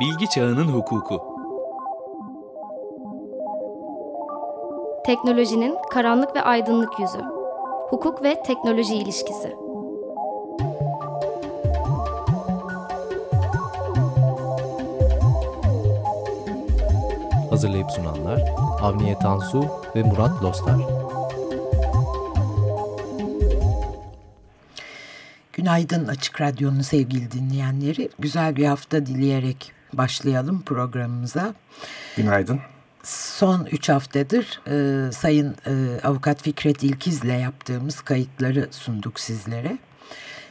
Bilgi Çağının Hukuku Teknolojinin karanlık ve aydınlık yüzü. Hukuk ve teknoloji ilişkisi. Hazırlayıp sunanlar Avniye Tansu ve Murat Lostar. Günaydın Açık Radyo'nun sevgili dinleyenleri. Güzel bir hafta dileyerek başlayalım programımıza. Günaydın. Son üç haftadır e, Sayın e, Avukat Fikret İlkiz'le yaptığımız kayıtları sunduk sizlere.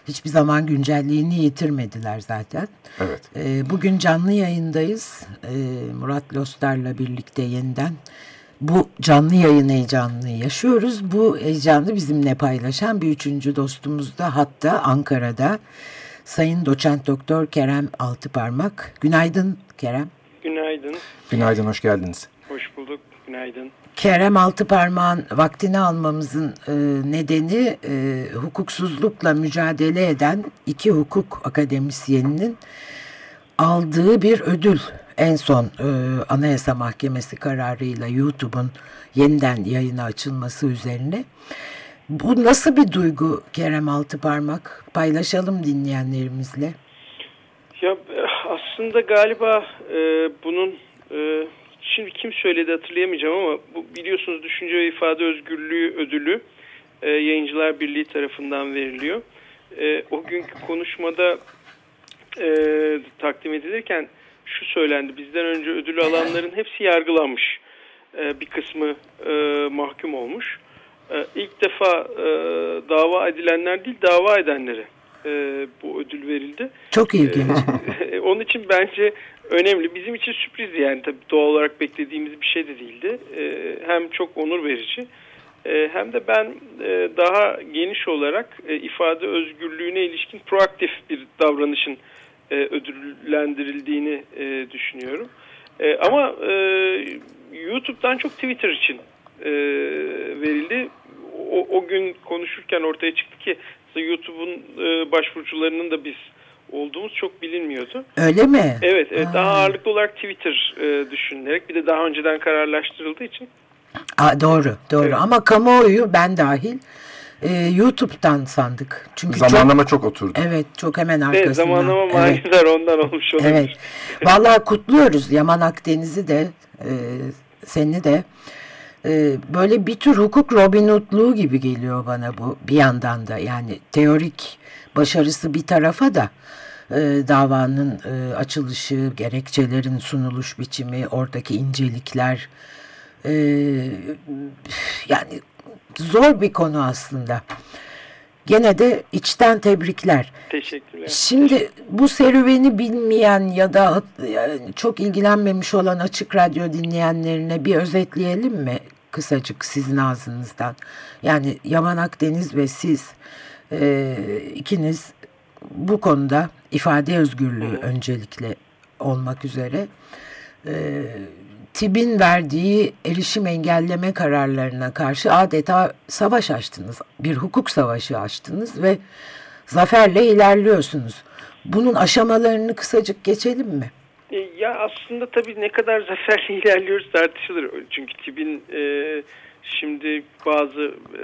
Hiçbir zaman güncelliğini yitirmediler zaten. Evet. E, bugün canlı yayındayız. E, Murat Lostar'la birlikte yeniden bu canlı yayın heyecanını yaşıyoruz. Bu heyecanı bizimle paylaşan bir üçüncü dostumuz da hatta Ankara'da Sayın Doçent Doktor Kerem Altıparmak. Günaydın Kerem. Günaydın. Günaydın, hoş geldiniz. Hoş bulduk, günaydın. Kerem Altıparmak'ın vaktini almamızın e, nedeni e, hukuksuzlukla mücadele eden iki hukuk akademisyeninin aldığı bir ödül. En son e, Anayasa Mahkemesi kararıyla YouTube'un yeniden yayına açılması üzerine. Bu nasıl bir duygu Kerem Altıparmak? Paylaşalım dinleyenlerimizle. Ya aslında galiba e, bunun e, şimdi kim söyledi hatırlayamayacağım ama bu biliyorsunuz düşünce ve ifade özgürlüğü ödülü e, Yayıncılar Birliği tarafından veriliyor. E, o günkü konuşmada e, takdim edilirken şu söylendi. Bizden önce ödül alanların hepsi yargılanmış. E, bir kısmı e, mahkum olmuş. E, ilk defa e, dava edilenler değil dava edenlere e, bu ödül verildi. Çok ilginç. E, onun için bence önemli. Bizim için sürprizdi yani tabii doğal olarak beklediğimiz bir şey de değildi. E, hem çok onur verici e, hem de ben e, daha geniş olarak e, ifade özgürlüğüne ilişkin proaktif bir davranışın e, ödüllendirildiğini e, düşünüyorum. E, ama e, YouTube'dan çok Twitter için e, verildi. O, o gün konuşurken ortaya çıktı ki YouTube'un e, başvurucularının da biz olduğumuz çok bilinmiyordu. Öyle mi? Evet, evet daha ağırlıklı olarak Twitter e, düşünülerek bir de daha önceden kararlaştırıldığı için. Aa, doğru, doğru evet. ama kamuoyu ben dahil e, YouTube'dan sandık. Çünkü zamanlama çok, çok oturdu. Evet, çok hemen arkasından. Evet, zamanlama evet. ondan olmuş olabilir. Evet. Vallahi kutluyoruz Yaman Akdeniz'i de e, seni de. E, böyle bir tür hukuk Robin Hood'luğu gibi geliyor bana bu bir yandan da. Yani teorik başarısı bir tarafa da e, davanın e, açılışı, gerekçelerin sunuluş biçimi, oradaki incelikler e, yani zor bir konu aslında. Gene de içten tebrikler. Teşekkürler. Şimdi bu serüveni bilmeyen ya da çok ilgilenmemiş olan Açık Radyo dinleyenlerine bir özetleyelim mi? Kısacık sizin ağzınızdan. Yani Yaman Akdeniz ve siz e, ikiniz bu konuda ifade özgürlüğü öncelikle olmak üzere e, TİB'in verdiği erişim engelleme kararlarına karşı adeta savaş açtınız. Bir hukuk savaşı açtınız ve zaferle ilerliyorsunuz. Bunun aşamalarını kısacık geçelim mi? E, ya aslında tabii ne kadar zaferle ilerliyoruz tartışılır. Çünkü TİB'in e, şimdi bazı e,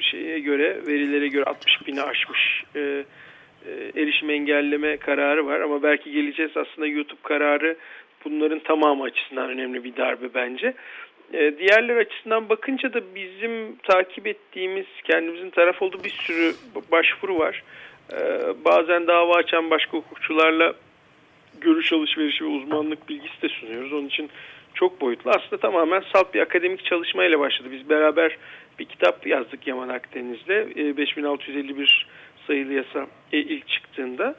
şeye göre, verilere göre 60 bini aşmış e, e, erişim engelleme kararı var. Ama belki geleceğiz aslında YouTube kararı bunların tamamı açısından önemli bir darbe bence. E, diğerler açısından bakınca da bizim takip ettiğimiz, kendimizin taraf olduğu bir sürü başvuru var. E, bazen dava açan başka hukukçularla görüş alışverişi ve uzmanlık bilgisi de sunuyoruz. Onun için çok boyutlu. Aslında tamamen salt bir akademik çalışmayla başladı. Biz beraber bir kitap yazdık Yaman Akdeniz'de. E, 5651 sayılı yasa e, ilk çıktığında.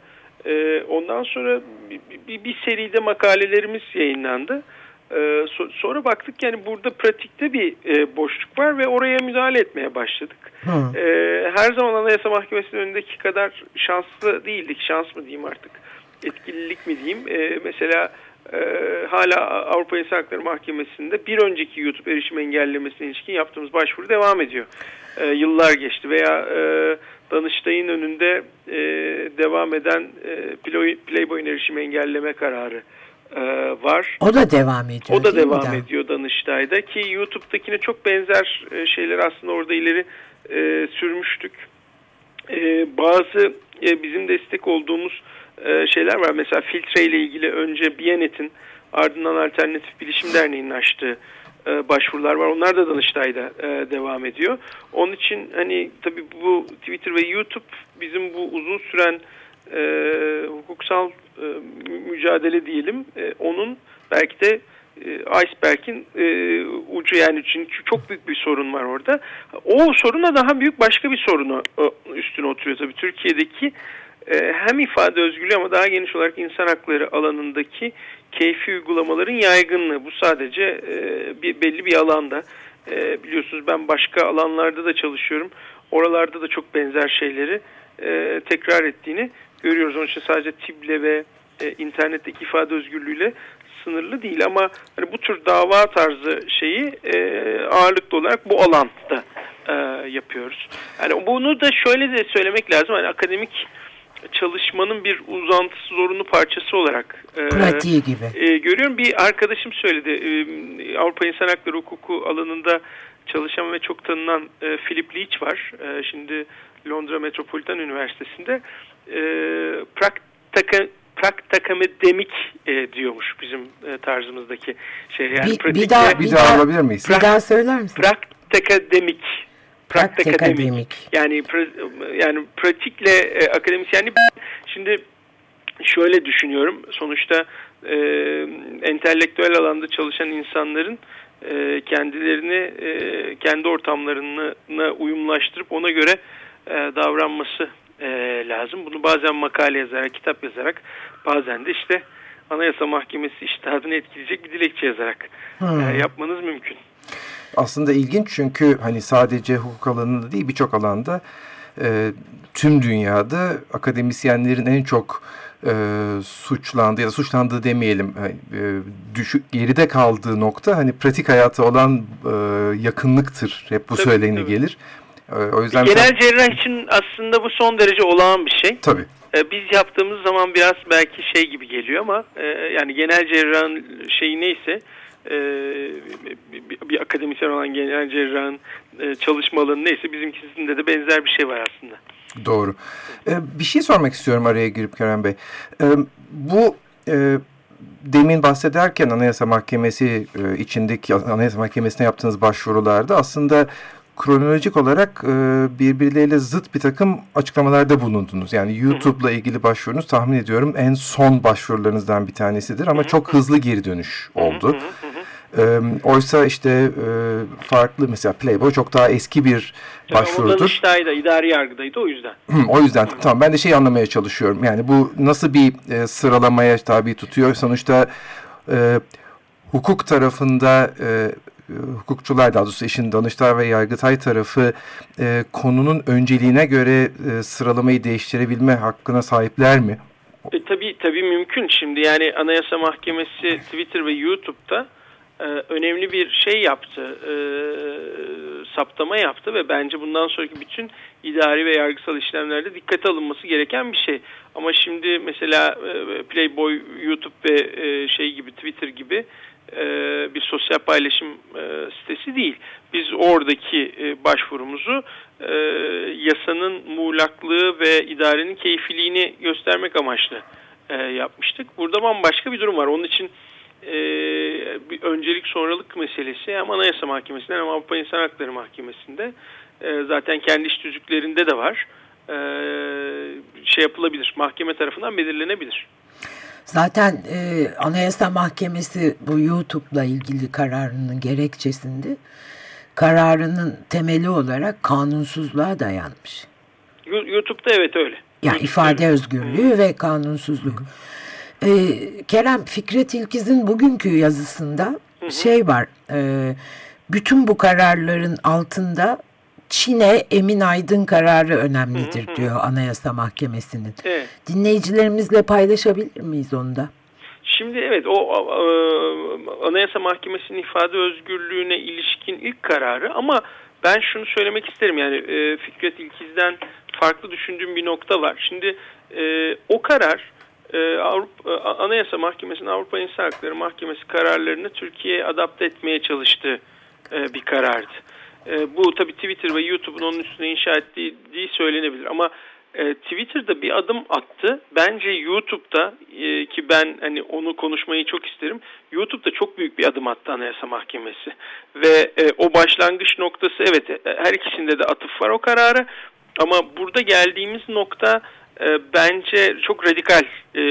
E, ondan sonra bir, bir, bir seride makalelerimiz yayınlandı. E, so, sonra baktık yani burada pratikte bir e, boşluk var ve oraya müdahale etmeye başladık. E, her zaman Anayasa Mahkemesi'nin önündeki kadar şanslı değildik. Şans mı diyeyim artık etkililik mi diyeyim. E, mesela e, hala Avrupa İnsan Hakları Mahkemesi'nde bir önceki YouTube erişim engellemesine ilişkin yaptığımız başvuru devam ediyor. E, yıllar geçti veya e, Danıştay'ın önünde e, devam eden e, Playboy'un erişim engelleme kararı e, var. O da devam ediyor. O da devam daha? ediyor Danıştay'da ki YouTube'dakine çok benzer e, şeyler aslında orada ileri e, sürmüştük. E, bazı e, bizim destek olduğumuz e, şeyler var. Mesela filtre ile ilgili önce Biyanet'in ardından Alternatif Bilişim Derneği'nin açtığı e, başvurular var. Onlar da Danıştay'da e, devam ediyor. Onun için hani tabii bu Twitter ve YouTube bizim bu uzun süren e, hukuksal e, mücadele diyelim. E, onun belki de iceberg'in e, ucu yani çünkü çok büyük bir sorun var orada. O soruna daha büyük başka bir sorunu üstüne oturuyor tabii. Türkiye'deki hem ifade özgürlüğü ama daha geniş olarak insan hakları alanındaki keyfi uygulamaların yaygınlığı. Bu sadece e, bir belli bir alanda. E, biliyorsunuz ben başka alanlarda da çalışıyorum. Oralarda da çok benzer şeyleri e, tekrar ettiğini görüyoruz. Onun için sadece TİB'le ve internetteki ifade özgürlüğüyle sınırlı değil ama hani bu tür dava tarzı şeyi e, ağırlıklı olarak bu alanda e, yapıyoruz. Yani bunu da şöyle de söylemek lazım. Hani akademik çalışmanın bir uzantısı zorunlu parçası olarak e, Pratiği gibi. e, görüyorum. Bir arkadaşım söyledi. E, Avrupa İnsan Hakları Hukuku alanında çalışan ve çok tanınan e, Philip Leach var. E, şimdi Londra Metropolitan Üniversitesi'nde e, praktaka, praktakademik e, diyormuş bizim e, tarzımızdaki şey. Yani Bir- bir daha- Bir daha- alabilir miyiz? Bir daha söyler misin? praktakademik praktakademik Praktikademik. yani pra- yani pratikle e, akademisyenlik şimdi şöyle düşünüyorum sonuçta e, entelektüel alanda çalışan insanların e, kendilerini e, kendi ortamlarına uyumlaştırıp ona göre e, davranması e, lazım. Bunu bazen makale yazarak, kitap yazarak bazen de işte Anayasa Mahkemesi iştahını etkileyecek bir dilekçe yazarak Hmm. e, yapmanız mümkün. Aslında ilginç çünkü hani sadece hukuk alanında değil birçok alanda e, tüm dünyada akademisyenlerin en çok e, suçlandığı ya da suçlandığı demeyelim e, düşük geride kaldığı nokta hani pratik hayata olan e, yakınlıktır. Hep bu Tabii, söyleni tabii. gelir. E, o yüzden Genel cerrah için aslında bu son derece olağan bir şey. tabii E, Biz yaptığımız zaman biraz belki şey gibi geliyor ama e, yani genel cerrahın şeyi neyse e, bir- bir akademisyen olan genel cerrahın e, çalışma alanı neyse bizimkisinde de benzer bir şey var aslında. Doğru. Ee, bir şey sormak istiyorum araya girip Kerem Bey. Ee, bu e, demin bahsederken Anayasa Mahkemesi e, içindeki Anayasa Mahkemesi'ne yaptığınız başvurularda aslında kronolojik olarak e, birbirleriyle zıt bir takım açıklamalarda bulundunuz. Yani YouTube'la ilgili başvurunuz tahmin ediyorum en son başvurularınızdan bir tanesidir ama çok hızlı geri dönüş oldu. Ee, oysa işte e, farklı mesela Playboy çok daha eski bir başvurudur. Danıştay'da, idari yargıdaydı o yüzden. Hı, o yüzden tamam ben de şey anlamaya çalışıyorum. Yani bu nasıl bir e, sıralamaya tabi tutuyor? Sonuçta e, hukuk tarafında e, e, hukukçular daha doğrusu işin Danıştay ve Yargıtay tarafı e, konunun önceliğine göre e, sıralamayı değiştirebilme hakkına sahipler mi? E, tabii tabii mümkün şimdi yani Anayasa Mahkemesi Twitter ve YouTube'da e, önemli bir şey yaptı, e, saptama yaptı ve bence bundan sonraki bütün idari ve yargısal işlemlerde dikkate alınması gereken bir şey. Ama şimdi mesela e, Playboy, YouTube ve e, şey gibi Twitter gibi e, bir sosyal paylaşım e, sitesi değil. Biz oradaki e, başvurumuzu e, yasanın muğlaklığı ve idarenin keyfiliğini göstermek amaçlı e, yapmıştık. Burada bambaşka bir durum var. Onun için e, bir öncelik sonralık meselesi hem Anayasa Mahkemesi'nde hem Avrupa İnsan Hakları Mahkemesi'nde e, zaten kendi iş tüzüklerinde de var. E, şey yapılabilir. Mahkeme tarafından belirlenebilir. Zaten e, Anayasa Mahkemesi bu YouTube'la ilgili kararının gerekçesinde kararının temeli olarak kanunsuzluğa dayanmış. YouTube'da evet öyle. Yani ifade özgürlüğü ve kanunsuzluk. Ee, Kerem Fikret İlkiz'in bugünkü yazısında şey var. e, bütün bu kararların altında Çin'e Emin Aydın kararı önemlidir diyor Anayasa Mahkemesi'nin. Evet. Dinleyicilerimizle paylaşabilir miyiz onu da? Şimdi evet o e, Anayasa Mahkemesi'nin ifade özgürlüğüne ilişkin ilk kararı ama ben şunu söylemek isterim yani e, Fikret İlkiz'den farklı düşündüğüm bir nokta var. Şimdi e, o karar e, Avrupa Anayasa Mahkemesi'nin Avrupa İnsan Hakları Mahkemesi kararlarını Türkiye'ye adapte etmeye çalıştığı e, bir karardı. E, bu tabii Twitter ve YouTube'un onun üstüne inşa ettiği söylenebilir ama e, Twitter'da bir adım attı. Bence YouTube'da e, ki ben hani onu konuşmayı çok isterim. YouTube'da çok büyük bir adım attı Anayasa Mahkemesi. Ve e, o başlangıç noktası evet e, her ikisinde de atıf var o karara. Ama burada geldiğimiz nokta e, bence çok radikal e,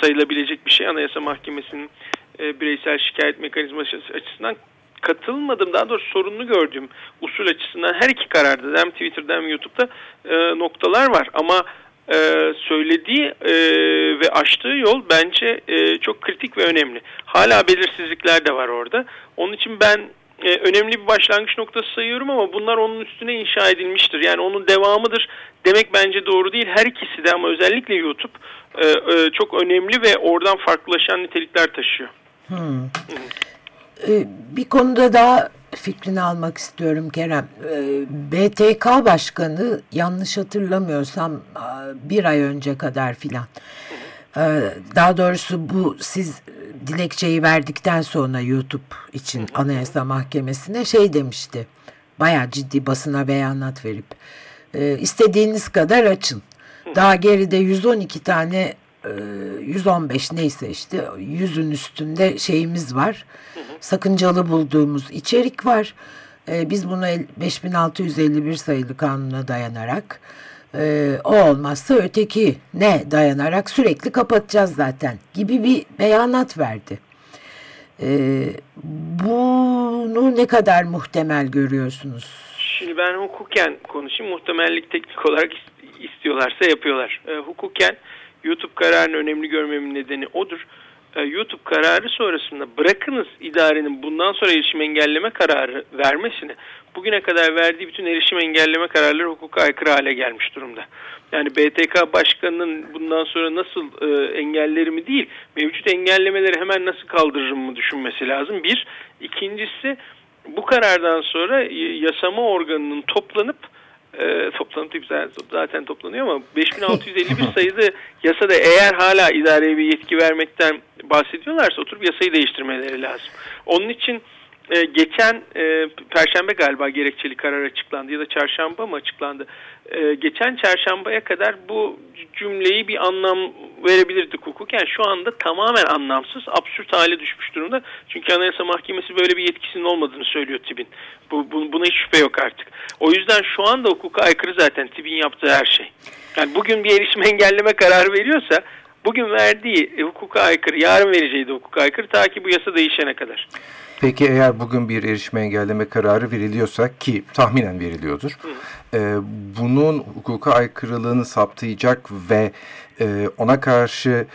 sayılabilecek bir şey. Anayasa Mahkemesi'nin e, bireysel şikayet mekanizması açısından katılmadım daha doğrusu sorunlu gördüğüm usul açısından her iki kararda hem Twitter'da hem YouTube'da e, noktalar var ama e, söylediği e, ve açtığı yol bence e, çok kritik ve önemli. Hala belirsizlikler de var orada. Onun için ben e, önemli bir başlangıç noktası sayıyorum ama bunlar onun üstüne inşa edilmiştir. Yani onun devamıdır demek bence doğru değil. Her ikisi de ama özellikle YouTube e, e, çok önemli ve oradan farklılaşan nitelikler taşıyor. Hmm. Ee, bir konuda daha fikrini almak istiyorum Kerem. Ee, BTK Başkanı yanlış hatırlamıyorsam bir ay önce kadar filan. Ee, daha doğrusu bu siz dilekçeyi verdikten sonra YouTube için Anayasa Mahkemesi'ne şey demişti. Baya ciddi basına beyanat verip istediğiniz kadar açın. Daha geride 112 tane 115 neyse işte yüzün üstünde şeyimiz var. Sakıncalı bulduğumuz içerik var. Biz bunu 5651 sayılı kanuna dayanarak o olmazsa öteki ne dayanarak sürekli kapatacağız zaten gibi bir beyanat verdi. Bunu ne kadar muhtemel görüyorsunuz? Şimdi ben hukuken konuşayım. Muhtemellik teknik olarak istiyorlarsa yapıyorlar. hukuken YouTube kararını önemli görmemin nedeni odur. E, YouTube kararı sonrasında bırakınız idarenin bundan sonra erişim engelleme kararı vermesini bugüne kadar verdiği bütün erişim engelleme kararları hukuka aykırı hale gelmiş durumda. Yani BTK başkanının bundan sonra nasıl e, engellerimi değil mevcut engellemeleri hemen nasıl kaldırırım mı düşünmesi lazım. Bir. ikincisi bu karardan sonra yasama organının toplanıp e, toplanıp zaten toplanıyor ama 5651 sayılı yasada eğer hala idareye bir yetki vermekten bahsediyorlarsa oturup yasayı değiştirmeleri lazım. Onun için e, geçen e, Perşembe galiba gerekçeli karar açıklandı ya da Çarşamba mı açıklandı? E, geçen Çarşambaya kadar bu cümleyi bir anlam verebilirdik hukuken şu anda tamamen anlamsız, absürt hale düşmüş durumda. Çünkü Anayasa Mahkemesi böyle bir yetkisinin olmadığını söylüyor TİB'in. Bu, bu, buna hiç şüphe yok artık. O yüzden şu anda hukuka aykırı zaten TİB'in yaptığı her şey. Yani bugün bir erişim engelleme kararı veriyorsa bugün verdiği e, hukuka aykırı, yarın vereceği de hukuka aykırı ta ki bu yasa değişene kadar. Peki eğer bugün bir erişime engelleme kararı veriliyorsa ki tahminen veriliyordur. E, bunun hukuka aykırılığını saptayacak ve e, ona karşı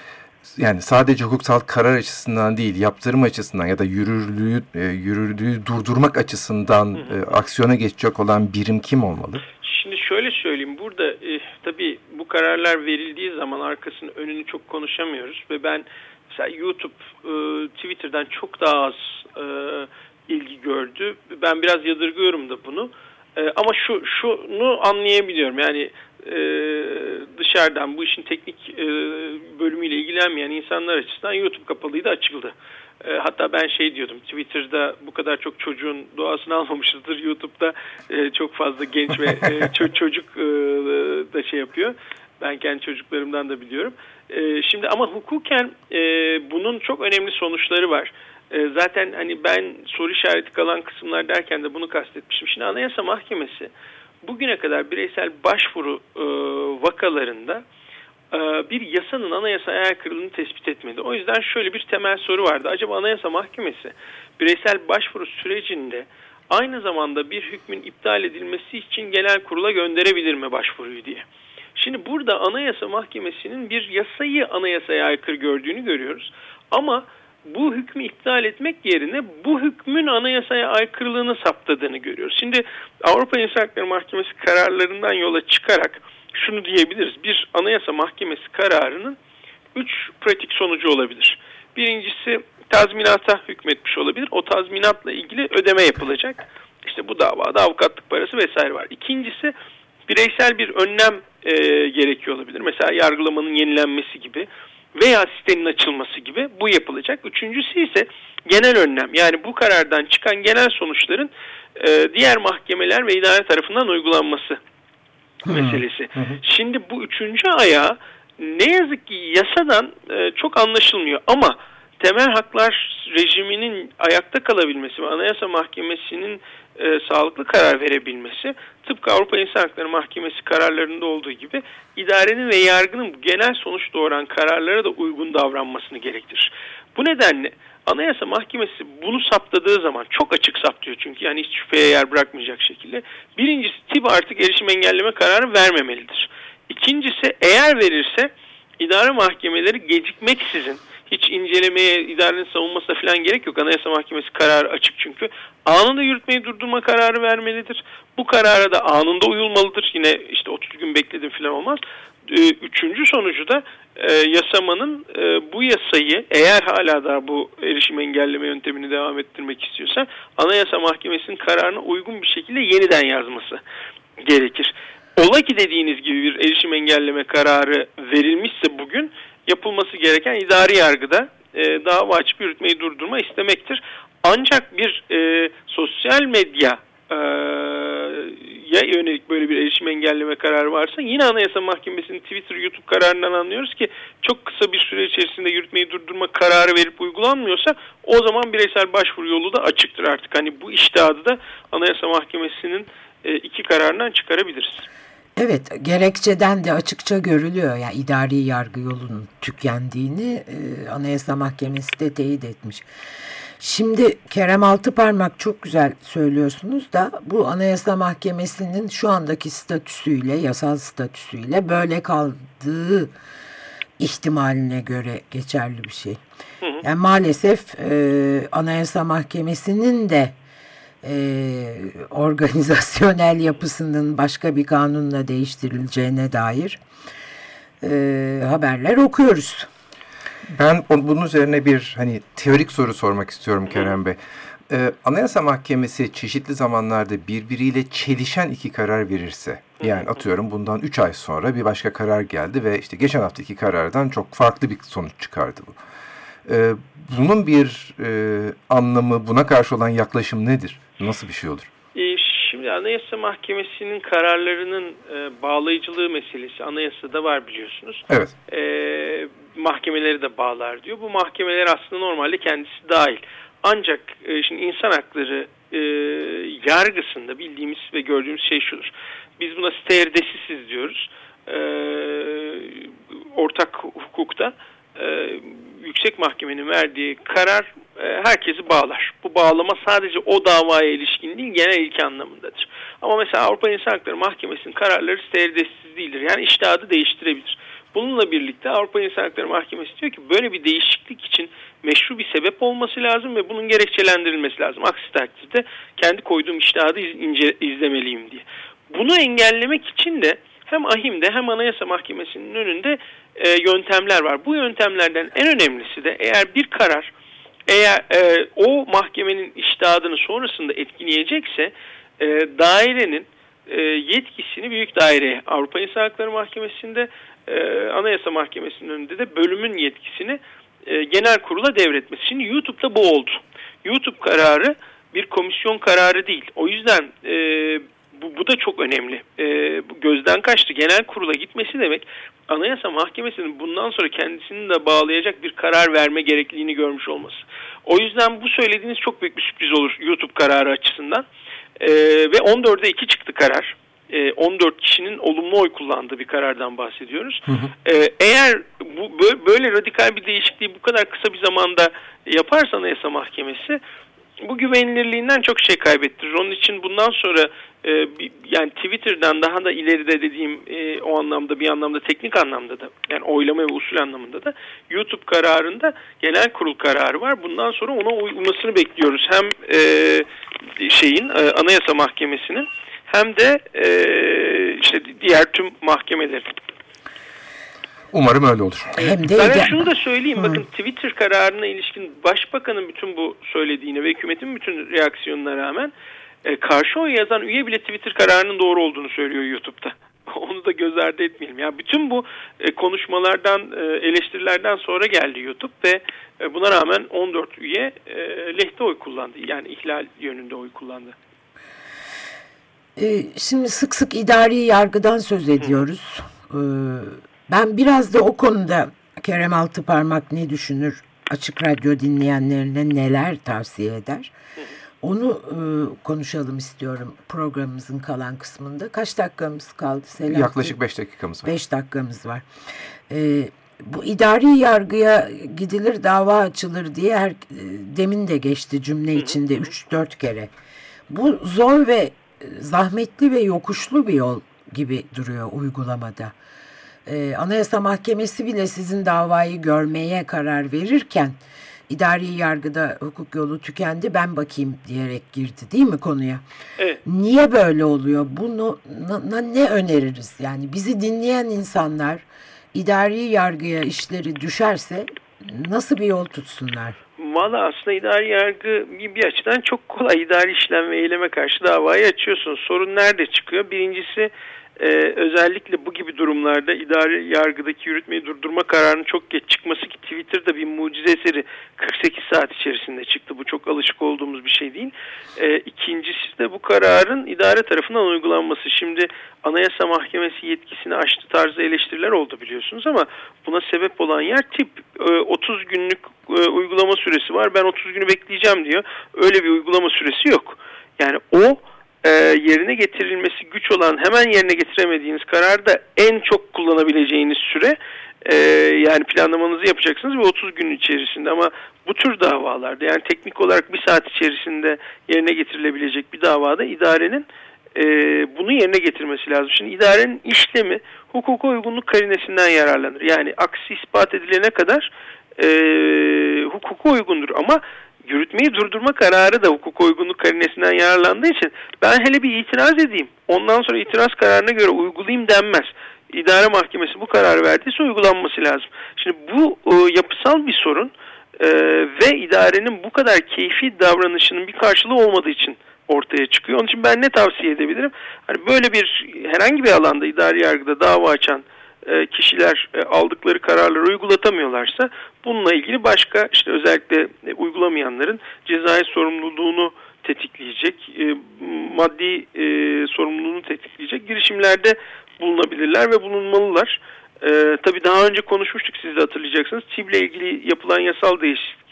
yani sadece hukuksal karar açısından değil yaptırım açısından ya da yürürlüğü e, yürürlüğü durdurmak açısından E, aksiyona geçecek olan birim kim olmalı? Şimdi şöyle söyleyeyim burada e, tabii bu kararlar verildiği zaman arkasının önünü çok konuşamıyoruz ve ben mesela YouTube e, Twitter'dan çok daha az e, ilgi gördü. Ben biraz yadırgıyorum da bunu. E, ama şu şunu anlayabiliyorum yani dışarıdan bu işin teknik bölümüyle ilgilenmeyen insanlar açısından YouTube kapalıydı açıldı. Hatta ben şey diyordum Twitter'da bu kadar çok çocuğun doğasını almamışızdır YouTube'da çok fazla genç ve çocuk da şey yapıyor. Ben kendi çocuklarımdan da biliyorum. E, şimdi ama hukuken e, bunun çok önemli sonuçları var. E, zaten hani ben soru işareti kalan kısımlar derken de bunu kastetmişim. Şimdi Anayasa Mahkemesi bugüne kadar bireysel başvuru e, vakalarında e, bir yasanın anayasaya aykırılığını tespit etmedi. O yüzden şöyle bir temel soru vardı. Acaba Anayasa Mahkemesi bireysel başvuru sürecinde aynı zamanda bir hükmün iptal edilmesi için genel kurula gönderebilir mi başvuruyu diye. Şimdi burada Anayasa Mahkemesi'nin bir yasayı anayasaya aykırı gördüğünü görüyoruz. Ama bu hükmü iptal etmek yerine bu hükmün anayasaya aykırılığını saptadığını görüyoruz. Şimdi Avrupa İnsan Hakları Mahkemesi kararlarından yola çıkarak şunu diyebiliriz. Bir anayasa mahkemesi kararının üç pratik sonucu olabilir. Birincisi tazminata hükmetmiş olabilir. O tazminatla ilgili ödeme yapılacak. İşte bu davada avukatlık parası vesaire var. İkincisi bireysel bir önlem e, gerekiyor olabilir. Mesela yargılamanın yenilenmesi gibi veya sitenin açılması gibi bu yapılacak. Üçüncüsü ise genel önlem yani bu karardan çıkan genel sonuçların e, diğer mahkemeler ve idare tarafından uygulanması meselesi. Şimdi bu üçüncü ayağı ne yazık ki yasadan e, çok anlaşılmıyor ama temel haklar rejiminin ayakta kalabilmesi ve Anayasa Mahkemesi'nin e, sağlıklı karar verebilmesi tıpkı Avrupa İnsan Hakları Mahkemesi kararlarında olduğu gibi idarenin ve yargının genel sonuç doğuran kararlara da uygun davranmasını gerektirir. Bu nedenle Anayasa Mahkemesi bunu saptadığı zaman çok açık saptıyor çünkü yani hiç şüpheye yer bırakmayacak şekilde. Birincisi TİB artık erişim engelleme kararı vermemelidir. İkincisi eğer verirse idare mahkemeleri gecikmeksizin hiç incelemeye, idarenin savunmasına falan gerek yok. Anayasa Mahkemesi kararı açık çünkü. Anında yürütmeyi durdurma kararı vermelidir. Bu karara da anında uyulmalıdır. Yine işte 30 gün bekledim falan olmaz. Ee, üçüncü sonucu da e, yasamanın e, bu yasayı eğer hala da bu erişim engelleme yöntemini devam ettirmek istiyorsa Anayasa Mahkemesi'nin kararına uygun bir şekilde yeniden yazması gerekir. Ola ki dediğiniz gibi bir erişim engelleme kararı verilmişse bugün yapılması gereken idari yargıda e, dava açıp yürütmeyi durdurma istemektir. Ancak bir e, sosyal medya e, ya yönelik böyle bir erişim engelleme kararı varsa yine Anayasa Mahkemesi'nin Twitter, YouTube kararından anlıyoruz ki çok kısa bir süre içerisinde yürütmeyi durdurma kararı verip uygulanmıyorsa o zaman bireysel başvuru yolu da açıktır artık. Hani bu iştihadı da Anayasa Mahkemesi'nin e, iki kararından çıkarabiliriz. Evet, gerekçeden de açıkça görülüyor. Yani idari yargı yolunun tükendiğini e, Anayasa Mahkemesi de teyit etmiş. Şimdi Kerem Altıparmak çok güzel söylüyorsunuz da bu Anayasa Mahkemesi'nin şu andaki statüsüyle, yasal statüsüyle böyle kaldığı ihtimaline göre geçerli bir şey. Yani maalesef e, Anayasa Mahkemesi'nin de e, organizasyonel yapısının başka bir kanunla değiştirileceğine dair e, haberler okuyoruz. Ben bunun üzerine bir hani teorik soru sormak istiyorum Kerem Bey. Ee, Anayasa Mahkemesi çeşitli zamanlarda birbiriyle çelişen iki karar verirse, yani atıyorum bundan 3 ay sonra bir başka karar geldi ve işte geçen haftaki karardan çok farklı bir sonuç çıkardı bu. Ee, bunun bir e, anlamı, buna karşı olan yaklaşım nedir? Nasıl bir şey olur? E, şimdi Anayasa Mahkemesi'nin kararlarının e, bağlayıcılığı meselesi anayasada var biliyorsunuz. Evet. E, mahkemeleri de bağlar diyor. Bu mahkemeler aslında normalde kendisi dahil. Ancak e, şimdi insan hakları e, yargısında bildiğimiz ve gördüğümüz şey şudur. Biz buna sterdesisiz diyoruz. E, ortak hukukta e, yüksek mahkemenin verdiği karar e, herkesi bağlar. Bu bağlama sadece o davaya ilişkin değil genel ilki anlamındadır. Ama mesela Avrupa İnsan Hakları Mahkemesi'nin kararları sterdesiz değildir. Yani iştihadı değiştirebilir. Bununla birlikte Avrupa İnsan Hakları Mahkemesi diyor ki böyle bir değişiklik için meşru bir sebep olması lazım ve bunun gerekçelendirilmesi lazım. Aksi takdirde kendi koyduğum iştihadı ince, izlemeliyim diye. Bunu engellemek için de hem AHİM'de hem Anayasa Mahkemesi'nin önünde e, yöntemler var. Bu yöntemlerden en önemlisi de eğer bir karar eğer e, o mahkemenin iştihadını sonrasında etkileyecekse e, dairenin e, yetkisini büyük daireye Avrupa İnsan Hakları Mahkemesi'nde e, Anayasa Mahkemesi'nin önünde de bölümün yetkisini e, genel kurula devretmesi. Şimdi YouTube'da bu oldu. YouTube kararı bir komisyon kararı değil. O yüzden e, bu, bu da çok önemli. E, gözden kaçtı. Genel kurula gitmesi demek Anayasa Mahkemesi'nin bundan sonra kendisini de bağlayacak bir karar verme gerekliliğini görmüş olması. O yüzden bu söylediğiniz çok büyük bir sürpriz olur YouTube kararı açısından. E, ve 14'e 2 çıktı karar. 14 e, kişinin olumlu oy kullandığı bir karardan bahsediyoruz. Hı hı. Eğer bu böyle radikal bir değişikliği bu kadar kısa bir zamanda yaparsa Anayasa Mahkemesi bu güvenilirliğinden çok şey kaybettirir. Onun için bundan sonra e, yani Twitter'dan daha da ileride dediğim e, o anlamda bir anlamda teknik anlamda da yani oylama ve usul anlamında da YouTube kararında genel kurul kararı var. Bundan sonra ona uymasını bekliyoruz. Hem e, şeyin e, Anayasa Mahkemesi'nin hem de e, işte diğer tüm mahkemelerin. Umarım öyle olur. Hem de ben şunu da söyleyeyim. Hı. Bakın Twitter kararına ilişkin başbakanın bütün bu söylediğine ve hükümetin bütün reaksiyonuna rağmen e, karşı oy yazan üye bile Twitter kararının doğru olduğunu söylüyor YouTube'da. Onu da göz ardı etmeyelim. Yani bütün bu e, konuşmalardan, e, eleştirilerden sonra geldi YouTube ve e, buna rağmen 14 üye e, lehte oy kullandı. Yani ihlal yönünde oy kullandı. E, şimdi sık sık idari yargıdan söz ediyoruz. E, ben biraz da o konuda Kerem Altıparmak ne düşünür, Açık Radyo dinleyenlerine neler tavsiye eder? Onu e, konuşalım istiyorum programımızın kalan kısmında. Kaç dakikamız kaldı Selahattin? Yaklaşık 5 dakikamız var. 5 dakikamız var. E, bu idari yargıya gidilir dava açılır diye her, e, demin de geçti cümle içinde 3-4 kere. Bu zor ve e, zahmetli ve yokuşlu bir yol gibi duruyor uygulamada. Ee, Anayasa Mahkemesi bile sizin davayı görmeye karar verirken idari yargıda hukuk yolu tükendi ben bakayım diyerek girdi değil mi konuya? Evet. Niye böyle oluyor? Bunu na, ne öneririz? Yani bizi dinleyen insanlar idari yargıya işleri düşerse nasıl bir yol tutsunlar? Valla aslında idari yargı bir açıdan çok kolay. idari işlem ve eyleme karşı davayı açıyorsun. Sorun nerede çıkıyor? Birincisi ee, özellikle bu gibi durumlarda idari yargıdaki yürütmeyi durdurma kararının çok geç çıkması ki Twitter'da bir mucize eseri 48 saat içerisinde çıktı. Bu çok alışık olduğumuz bir şey değil. Ee, ikincisi de bu kararın idare tarafından uygulanması. Şimdi Anayasa Mahkemesi yetkisini aştı tarzı eleştiriler oldu biliyorsunuz ama buna sebep olan yer tip e, 30 günlük e, uygulama süresi var. Ben 30 günü bekleyeceğim diyor. Öyle bir uygulama süresi yok. Yani o e, yerine getirilmesi güç olan hemen yerine getiremediğiniz kararda en çok kullanabileceğiniz süre e, yani planlamanızı yapacaksınız ve 30 gün içerisinde ama bu tür davalarda yani teknik olarak bir saat içerisinde yerine getirilebilecek bir davada idarenin e, bunu yerine getirmesi lazım. Şimdi idarenin işlemi hukuka uygunluk karinesinden yararlanır. Yani aksi ispat edilene kadar e, hukuka uygundur ama yürütmeyi durdurma kararı da hukuk uygunluk karinesinden yararlandığı için ben hele bir itiraz edeyim. Ondan sonra itiraz kararına göre uygulayayım denmez. İdare mahkemesi bu kararı verdiyse uygulanması lazım. Şimdi bu e, yapısal bir sorun e, ve idarenin bu kadar keyfi davranışının bir karşılığı olmadığı için ortaya çıkıyor. Onun için ben ne tavsiye edebilirim? Hani böyle bir herhangi bir alanda idari yargıda dava açan kişiler e, aldıkları kararları uygulatamıyorlarsa bununla ilgili başka işte özellikle e, uygulamayanların cezai sorumluluğunu tetikleyecek, maddi sorumluluğunu tetikleyecek girişimlerde bulunabilirler ve bulunmalılar. Ee, tabii daha önce konuşmuştuk siz de hatırlayacaksınız. TİB ile ilgili yapılan yasal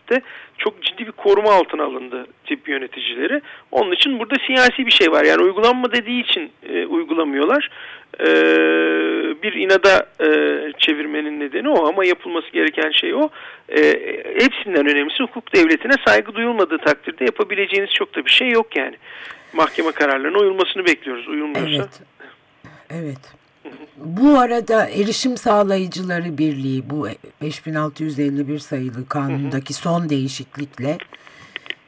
değişiklikte çok ciddi bir koruma altına alındı tip yöneticileri. Onun için burada siyasi bir şey var. Yani uygulanma dediği için e, uygulamıyorlar. E, bir inada e, çevirmenin nedeni o ama yapılması gereken şey o. E, hepsinden önemlisi hukuk devletine saygı duyulmadığı takdirde yapabileceğiniz çok da bir şey yok yani. Mahkeme kararlarına uyulmasını bekliyoruz. Uyulmuyorsa. Evet. Evet. Bu arada erişim sağlayıcıları birliği bu 5651 sayılı kanundaki son değişiklikle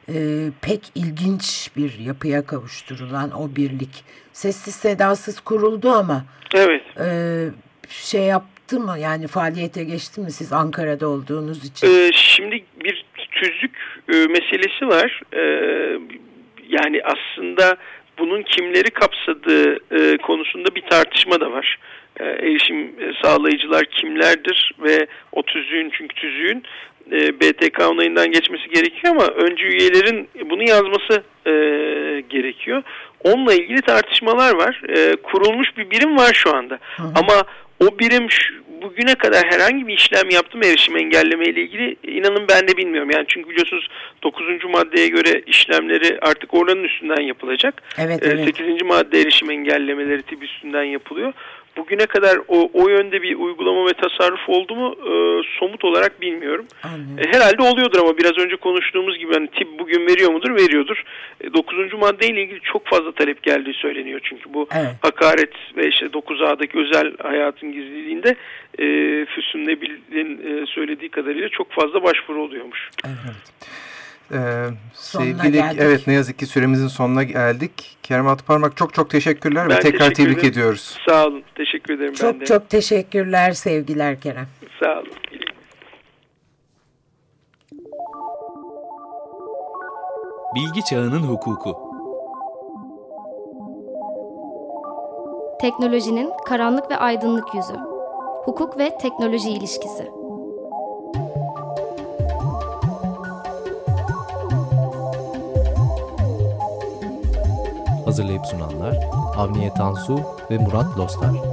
e, pek ilginç bir yapıya kavuşturulan o birlik sessiz sedasız kuruldu ama evet. e, şey yaptı mı yani faaliyete geçti mi siz Ankara'da olduğunuz için? Ee, şimdi bir tüzük e, meselesi var. Ee, yani aslında bunun kimleri kapsadığı e, konusunda bir tartışma da var. E, erişim sağlayıcılar kimlerdir ve o tüzüğün çünkü tüzüğün e, BTK onayından geçmesi gerekiyor ama önce üyelerin bunu yazması e, gerekiyor. Onunla ilgili tartışmalar var. E, kurulmuş bir birim var şu anda. Hı hı. Ama o birim bugüne kadar herhangi bir işlem yaptı mı erişim engelleme ile ilgili inanın ben de bilmiyorum. Yani çünkü biliyorsunuz 9. maddeye göre işlemleri artık oranın üstünden yapılacak. Evet, evet. 8. madde erişim engellemeleri tip üstünden yapılıyor bugüne kadar o, o yönde bir uygulama ve tasarruf oldu mu e, somut olarak bilmiyorum. E, herhalde oluyordur ama biraz önce konuştuğumuz gibi hani tip bugün veriyor mudur? Veriyordur. E, 9. maddeyle ilgili çok fazla talep geldiği söyleniyor çünkü bu evet. hakaret ve işte 9A'daki özel hayatın gizliliğinde e, Füsun Nebil'in e, söylediği kadarıyla çok fazla başvuru oluyormuş. Evet. Ee, sevgili geldik. evet ne yazık ki süremizin sonuna geldik. Kerem Altıparmak çok çok teşekkürler ben ve tekrar teşekkür tebrik ederim. ediyoruz. Sağ olun. Teşekkür ederim çok, ben de. Çok teşekkürler sevgiler Kerem. Sağ olun. Bilgi Çağının Hukuku Teknolojinin karanlık ve aydınlık yüzü. Hukuk ve teknoloji ilişkisi. Hazırlayıp sunanlar Avniye Tansu ve Murat Lostar.